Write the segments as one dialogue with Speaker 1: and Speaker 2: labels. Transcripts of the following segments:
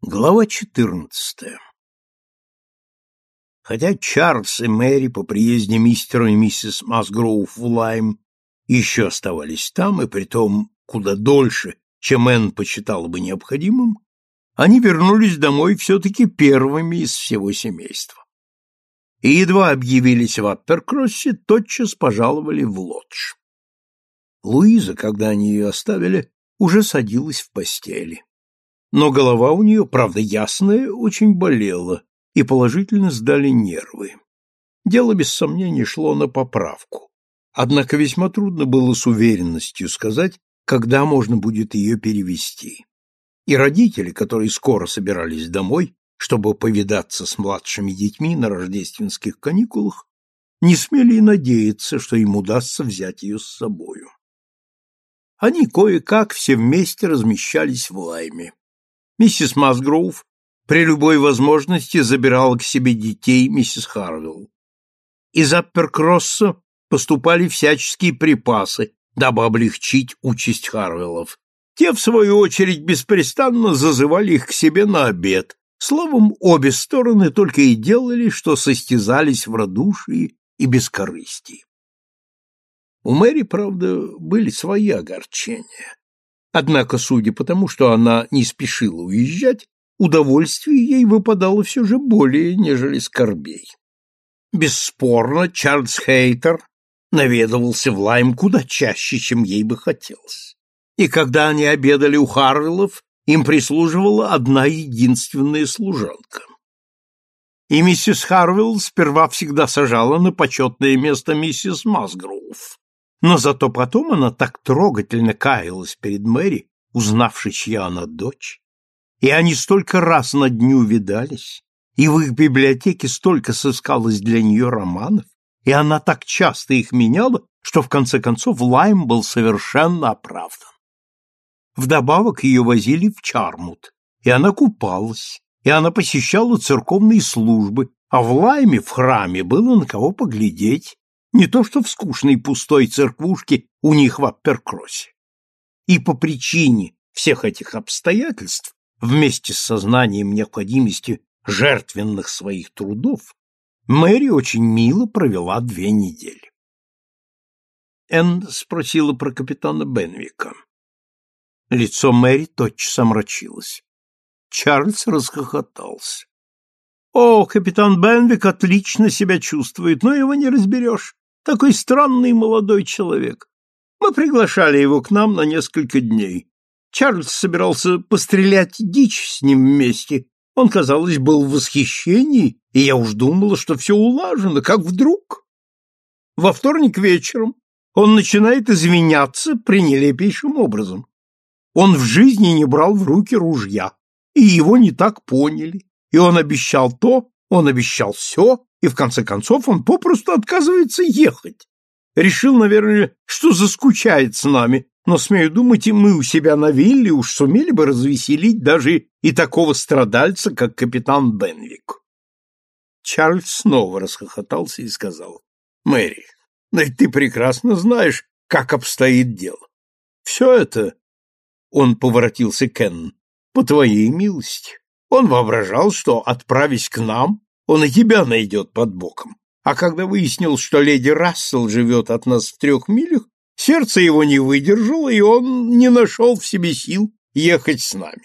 Speaker 1: Глава 14. Хотя Чарльз и Мэри по приезде мистера и миссис Масгроув в Лайм еще оставались там, и притом куда дольше, чем Энн почитала бы необходимым, они вернулись домой все-таки первыми из всего семейства. И едва объявились в Апперкроссе, тотчас пожаловали в лодж. Луиза, когда они ее оставили, уже садилась в постели но голова у нее, правда ясная, очень болела, и положительно сдали нервы. Дело, без сомнения, шло на поправку. Однако весьма трудно было с уверенностью сказать, когда можно будет ее перевести. И родители, которые скоро собирались домой, чтобы повидаться с младшими детьми на рождественских каникулах, не смели и надеяться, что им удастся взять ее с собою. Они кое-как все вместе размещались в Лайме. Миссис Масгроув при любой возможности забирала к себе детей миссис Харвилл. Из Апперкросса поступали всяческие припасы, дабы облегчить участь Харвиллов. Те, в свою очередь, беспрестанно зазывали их к себе на обед. Словом, обе стороны только и делали, что состязались в радушии и бескорыстии. У Мэри, правда, были свои огорчения. Однако, судя по тому, что она не спешила уезжать, удовольствие ей выпадало все же более, нежели скорбей. Бесспорно, Чарльз Хейтер наведывался в Лайм куда чаще, чем ей бы хотелось. И когда они обедали у Харвиллов, им прислуживала одна единственная служанка. И миссис Харвилл сперва всегда сажала на почетное место миссис Масгроув, но зато потом она так трогательно каялась перед Мэри, узнавши, чья она дочь. И они столько раз на дню видались, и в их библиотеке столько сыскалось для нее романов, и она так часто их меняла, что в конце концов Лайм был совершенно оправдан. Вдобавок ее возили в Чармут, и она купалась, и она посещала церковные службы, а в Лайме в храме было на кого поглядеть, не то что в скучной пустой церквушке у них в Апперкроссе. И по причине всех этих обстоятельств, вместе с сознанием необходимости жертвенных своих трудов, Мэри очень мило провела две недели. Энн спросила про капитана Бенвика. Лицо Мэри тотчас омрачилось. Чарльз расхохотался. «О, капитан Бенвик отлично себя чувствует, но его не разберешь. Такой странный молодой человек. Мы приглашали его к нам на несколько дней. Чарльз собирался пострелять дичь с ним вместе. Он, казалось, был в восхищении, и я уж думала, что все улажено, как вдруг. Во вторник вечером он начинает извиняться пренелепейшим образом. Он в жизни не брал в руки ружья, и его не так поняли, и он обещал то, он обещал все, и в конце концов он попросту отказывается ехать. Решил, наверное, что заскучает с нами, но, смею думать, и мы у себя на вилле уж сумели бы развеселить даже и такого страдальца, как капитан Бенвик. Чарльз снова расхохотался и сказал, «Мэри, но ведь ты прекрасно знаешь, как обстоит дело. Все это...» Он поворотился к Энн. «По твоей милости. Он воображал, что, отправясь к нам, он и тебя найдет под боком. А когда выяснил, что леди Рассел живет от нас в трех милях, сердце его не выдержало, и он не нашел в себе сил ехать с нами.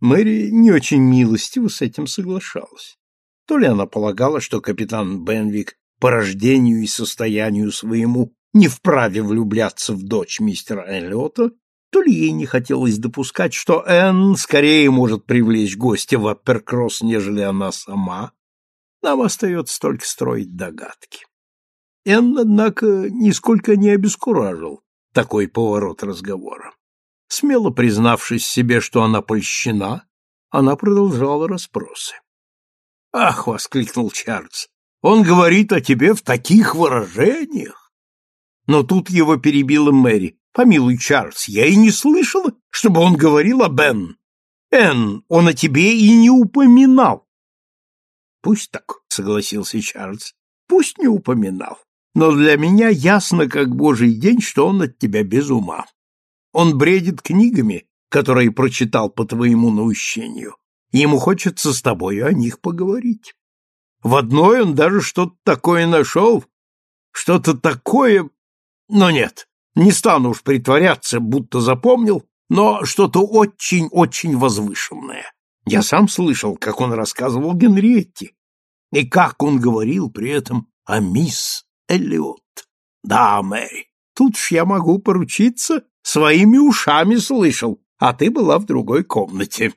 Speaker 1: Мэри не очень милостиво с этим соглашалась. То ли она полагала, что капитан Бенвик по рождению и состоянию своему не вправе влюбляться в дочь мистера Эллиота, то ли ей не хотелось допускать, что Энн скорее может привлечь гостя в Апперкросс, нежели она сама. Нам остается только строить догадки. Энн, однако, нисколько не обескуражил такой поворот разговора. Смело признавшись себе, что она польщена, она продолжала расспросы. «Ах!» — воскликнул Чарльз. «Он говорит о тебе в таких выражениях!» Но тут его перебила Мэри. Помилуй, Чарльз, я и не слышала, чтобы он говорил о Бен. Энн, он о тебе и не упоминал. Пусть так, согласился Чарльз. Пусть не упоминал. Но для меня ясно, как божий день, что он от тебя без ума. Он бредит книгами, которые прочитал по твоему наущению. Ему хочется с тобой о них поговорить. В одной он даже что-то такое нашел, что-то такое... Но нет, не стану уж притворяться, будто запомнил, но что-то очень-очень возвышенное. Я сам слышал, как он рассказывал Генриетте, и как он говорил при этом о мисс Эллиот. Да, Мэри, тут ж я могу поручиться, своими ушами слышал, а ты была в другой комнате.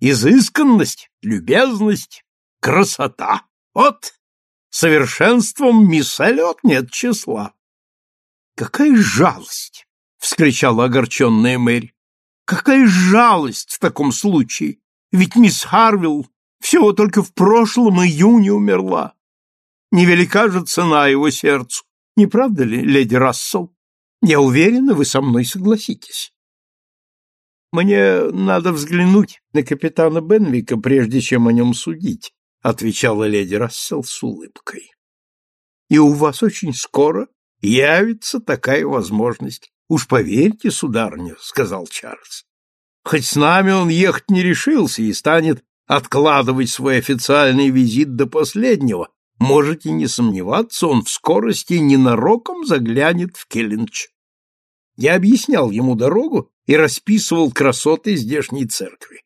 Speaker 1: Изысканность, любезность, красота. Вот совершенством мисс Эллиот нет числа. Какая жалость! вскричала огорченная Мэри. Какая жалость в таком случае! Ведь мисс Харвилл всего только в прошлом июне умерла. Невелика же цена его сердцу. Не правда ли, леди Рассел? Я уверена, вы со мной согласитесь. Мне надо взглянуть на капитана Бенвика, прежде чем о нем судить, отвечала леди Рассел с улыбкой. И у вас очень скоро явится такая возможность. Уж поверьте, сударыня, сказал Чарльз. Хоть с нами он ехать не решился и станет откладывать свой официальный визит до последнего, можете не сомневаться, он в скорости ненароком заглянет в Келлинч. Я объяснял ему дорогу и расписывал красоты здешней церкви.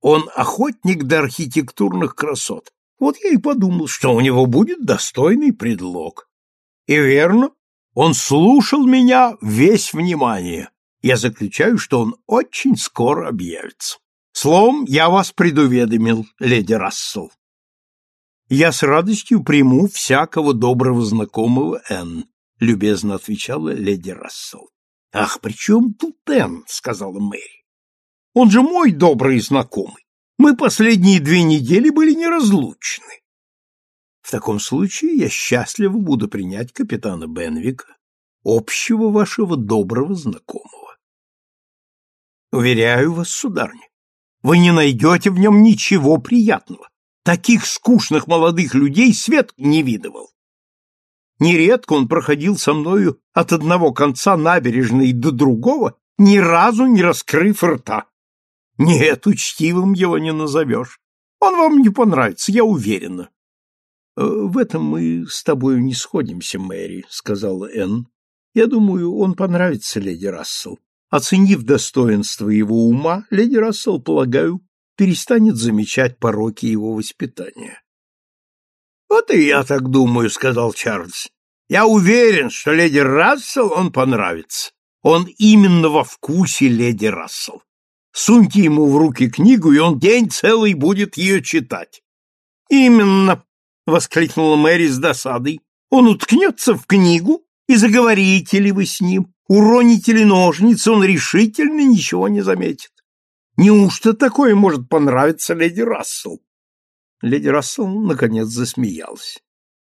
Speaker 1: Он охотник до архитектурных красот. Вот я и подумал, что у него будет достойный предлог. И верно, он слушал меня весь внимание. Я заключаю, что он очень скоро объявится. Словом, я вас предуведомил, леди Рассел. Я с радостью приму всякого доброго знакомого Энн, любезно отвечала леди Рассел. Ах, при чем тут Энн, сказала Мэри. Он же мой добрый знакомый. Мы последние две недели были неразлучны. В таком случае я счастливо буду принять капитана Бенвика, общего вашего доброго знакомого. Уверяю вас, сударыня, вы не найдете в нем ничего приятного. Таких скучных молодых людей свет не видывал. Нередко он проходил со мною от одного конца набережной до другого, ни разу не раскрыв рта. Нет, учтивым его не назовешь. Он вам не понравится, я уверена. «Э, — В этом мы с тобою не сходимся, Мэри, — сказала Энн. — Я думаю, он понравится леди Рассел. Оценив достоинство его ума, леди Рассел, полагаю, перестанет замечать пороки его воспитания. — Вот и я так думаю, — сказал Чарльз. — Я уверен, что леди Рассел он понравится. Он именно во вкусе леди Рассел. Суньте ему в руки книгу, и он день целый будет ее читать. — Именно, — воскликнула Мэри с досадой. — Он уткнется в книгу, и заговорите ли вы с ним, Уроните ли ножницы, он решительно ничего не заметит. Неужто такое может понравиться леди Рассел? Леди Рассел наконец засмеялась.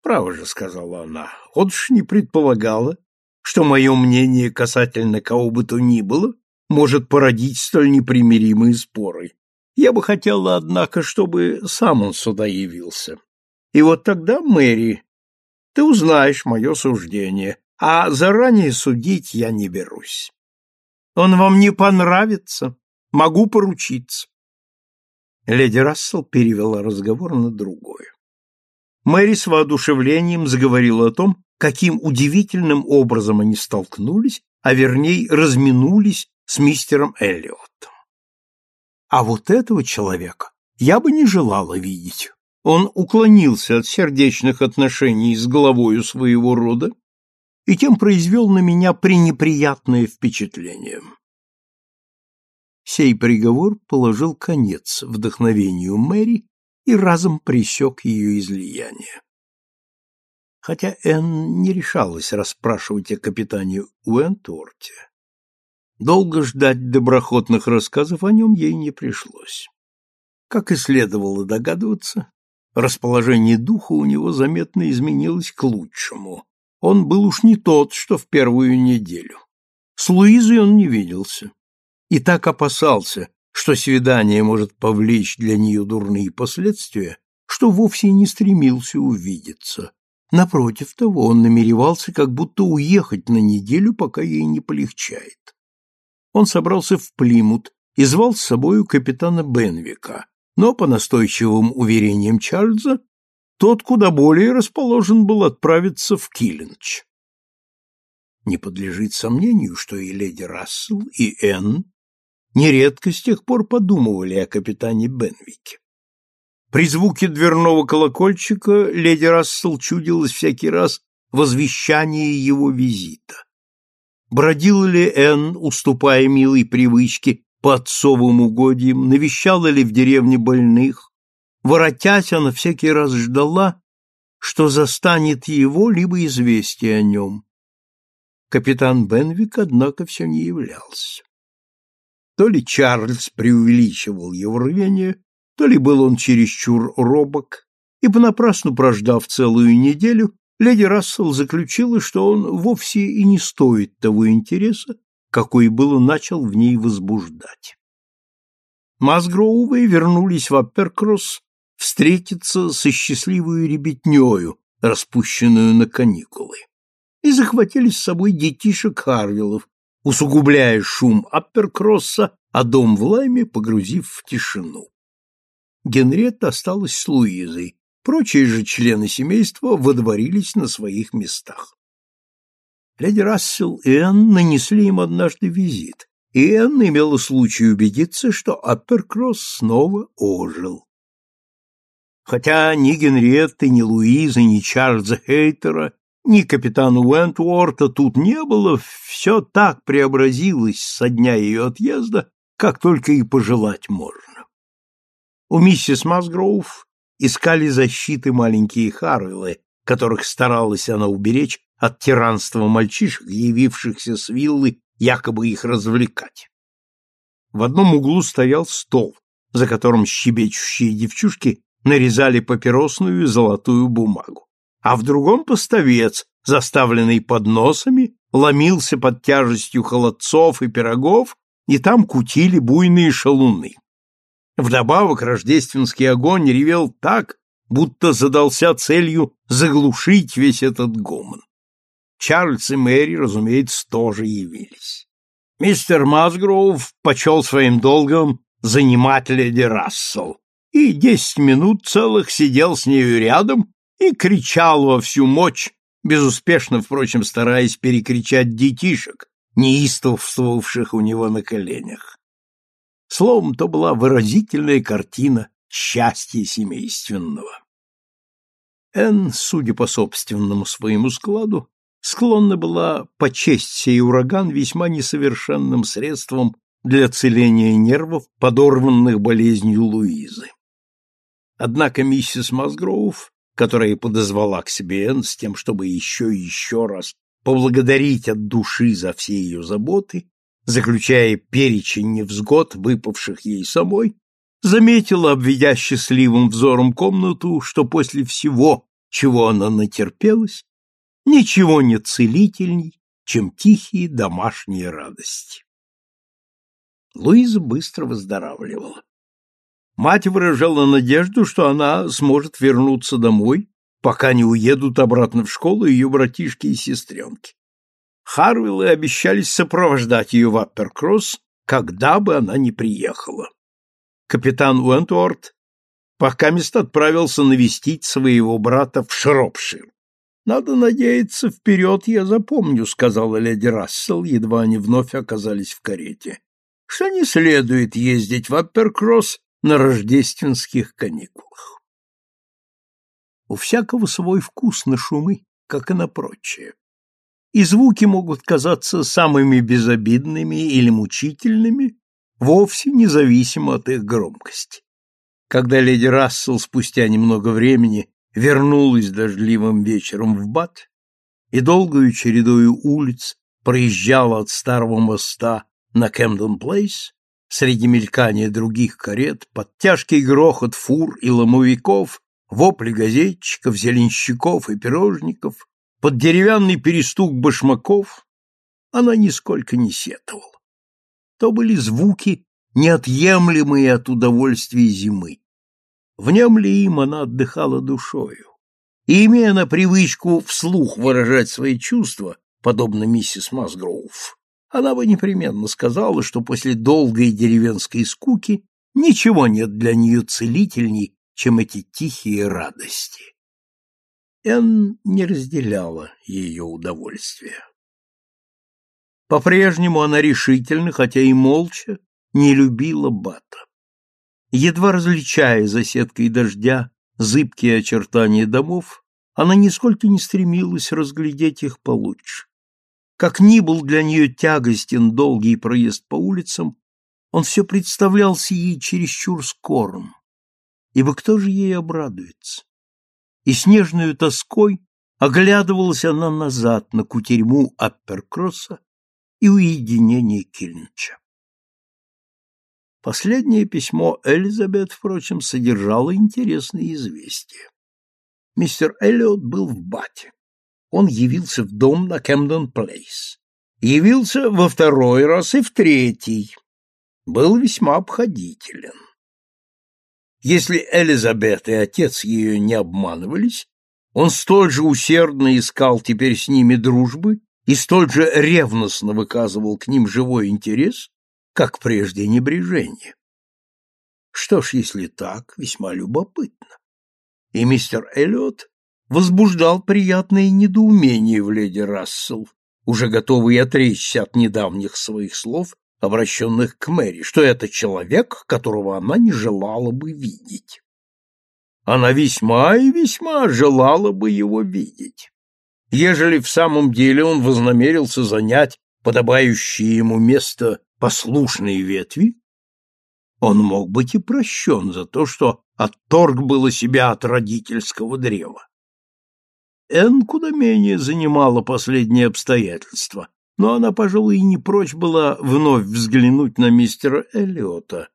Speaker 1: Право же, сказала она, вот уж не предполагала, что мое мнение касательно кого бы то ни было может породить столь непримиримые споры. Я бы хотела, однако, чтобы сам он сюда явился. И вот тогда, Мэри, ты узнаешь мое суждение, а заранее судить я не берусь. Он вам не понравится, могу поручиться. Леди Рассел перевела разговор на другое. Мэри с воодушевлением заговорила о том, каким удивительным образом они столкнулись, а вернее разминулись с мистером Эллиотом. А вот этого человека я бы не желала видеть. Он уклонился от сердечных отношений с главою своего рода и тем произвел на меня пренеприятное впечатление. Сей приговор положил конец вдохновению Мэри и разом пресек ее излияние. Хотя Энн не решалась расспрашивать о капитане Уэнтворте, долго ждать доброхотных рассказов о нем ей не пришлось. Как и следовало догадываться, расположение духа у него заметно изменилось к лучшему, он был уж не тот, что в первую неделю. С Луизой он не виделся. И так опасался, что свидание может повлечь для нее дурные последствия, что вовсе не стремился увидеться. Напротив того, он намеревался как будто уехать на неделю, пока ей не полегчает. он собрался в Плимут и звал с собою капитана Бенвика, но, по настойчивым уверениям Чарльза, тот куда более расположен был отправиться в Киллинч. Не подлежит сомнению, что и леди Рассел, и Энн нередко с тех пор подумывали о капитане Бенвике. При звуке дверного колокольчика леди Рассел чудилось всякий раз возвещание его визита. Бродила ли Энн, уступая милой привычке по отцовым угодьям, навещала ли в деревне больных, воротясь, она всякий раз ждала, что застанет его либо известие о нем. Капитан Бенвик, однако, все не являлся. То ли Чарльз преувеличивал его рвение, то ли был он чересчур робок, и, понапрасну прождав целую неделю, леди Рассел заключила, что он вовсе и не стоит того интереса, какой было начал в ней возбуждать. Масгроувы вернулись в Апперкросс встретиться со счастливой ребятнёю, распущенную на каникулы, и захватили с собой детишек Харвиллов, усугубляя шум Апперкросса, а дом в Лайме погрузив в тишину. Генриетта осталась с Луизой, прочие же члены семейства водворились на своих местах. Леди Рассел и Энн нанесли им однажды визит, и Энн имела случай убедиться, что Апперкросс снова ожил. Хотя ни Генриетты, ни Луизы, ни Чарльза Хейтера, ни капитана Уэнтворта тут не было, все так преобразилось со дня ее отъезда, как только и пожелать можно. У миссис Масгроув искали защиты маленькие Харвиллы, которых старалась она уберечь от тиранства мальчишек, явившихся с виллы якобы их развлекать. В одном углу стоял стол, за которым щебечущие девчушки нарезали папиросную золотую бумагу, а в другом поставец, заставленный подносами, ломился под тяжестью холодцов и пирогов, и там кутили буйные шалуны. Вдобавок рождественский огонь ревел так, будто задался целью заглушить весь этот гомон. Чарльз и Мэри, разумеется, тоже явились. Мистер Масгроув почел своим долгом занимать леди Рассел, и десять минут целых сидел с нею рядом и кричал во всю мощь, безуспешно, впрочем, стараясь перекричать детишек, неистовствовавших у него на коленях. Словом, то была выразительная картина счастья семейственного. Энн, судя по собственному своему складу, склонна была почесть сей ураган весьма несовершенным средством для целения нервов, подорванных болезнью Луизы. Однако миссис Масгроув, которая подозвала к себе Энн с тем, чтобы еще и еще раз поблагодарить от души за все ее заботы, заключая перечень невзгод, выпавших ей самой, заметила, обведя счастливым взором комнату, что после всего, чего она натерпелась, ничего не целительней, чем тихие домашние радости. Луиза быстро выздоравливала. Мать выражала надежду, что она сможет вернуться домой, пока не уедут обратно в школу ее братишки и сестренки. Харвиллы обещались сопровождать ее в Апперкросс, когда бы она ни приехала. Капитан Уэнтворд пока мест отправился навестить своего брата в Шропшир. «Надо надеяться, вперед я запомню», — сказала леди Рассел, едва они вновь оказались в карете, «что не следует ездить в Апперкросс на рождественских каникулах». У всякого свой вкус на шумы, как и на прочее и звуки могут казаться самыми безобидными или мучительными, вовсе независимо от их громкости. Когда леди Рассел спустя немного времени вернулась дождливым вечером в Бат и долгою чередою улиц проезжала от старого моста на Кэмден-Плейс, среди мелькания других карет, под тяжкий грохот фур и ломовиков, вопли газетчиков, зеленщиков и пирожников, под деревянный перестук башмаков она нисколько не сетовала. То были звуки, неотъемлемые от удовольствия зимы. В нем ли им она отдыхала душою? И, имея на привычку вслух выражать свои чувства, подобно миссис Масгроув, она бы непременно сказала, что после долгой деревенской скуки ничего нет для нее целительней, чем эти тихие радости. Энн не разделяла ее удовольствия. По-прежнему она решительно, хотя и молча, не любила Бата. Едва различая за сеткой дождя зыбкие очертания домов, она нисколько не стремилась разглядеть их получше. Как ни был для нее тягостен долгий проезд по улицам, он все представлялся ей чересчур скорым, ибо кто же ей обрадуется? И снежную тоской оглядывалась она назад на кутерьму Апперкросса и уединение Кильнча. Последнее письмо Элизабет, впрочем, содержало интересные известия. Мистер Эллиот был в Бате. Он явился в дом на Кэмдон-Плейс. Явился во второй раз и в третий. Был весьма обходителен. Если Элизабет и отец ее не обманывались, он столь же усердно искал теперь с ними дружбы и столь же ревностно выказывал к ним живой интерес, как прежде небрежение. Что ж, если так, весьма любопытно. И мистер Эллиот возбуждал приятное недоумение в леди Рассел, уже готовый отречься от недавних своих слов, обращенных к Мэри, что это человек, которого она не желала бы видеть. Она весьма и весьма желала бы его видеть. Ежели в самом деле он вознамерился занять подобающее ему место послушной ветви, он мог быть и прощен за то, что отторг было себя от родительского древа. Энн куда менее занимала последние обстоятельства, но она, пожалуй, и не прочь была вновь взглянуть на мистера Эллиота,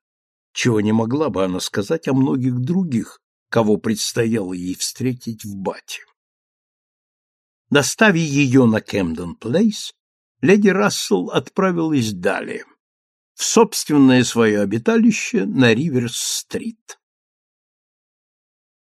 Speaker 1: чего не могла бы она сказать о многих других, кого предстояло ей встретить в Бате. Доставив ее на Кемден-Плейс, леди Рассел отправилась далее, в собственное свое обиталище на Риверс-стрит.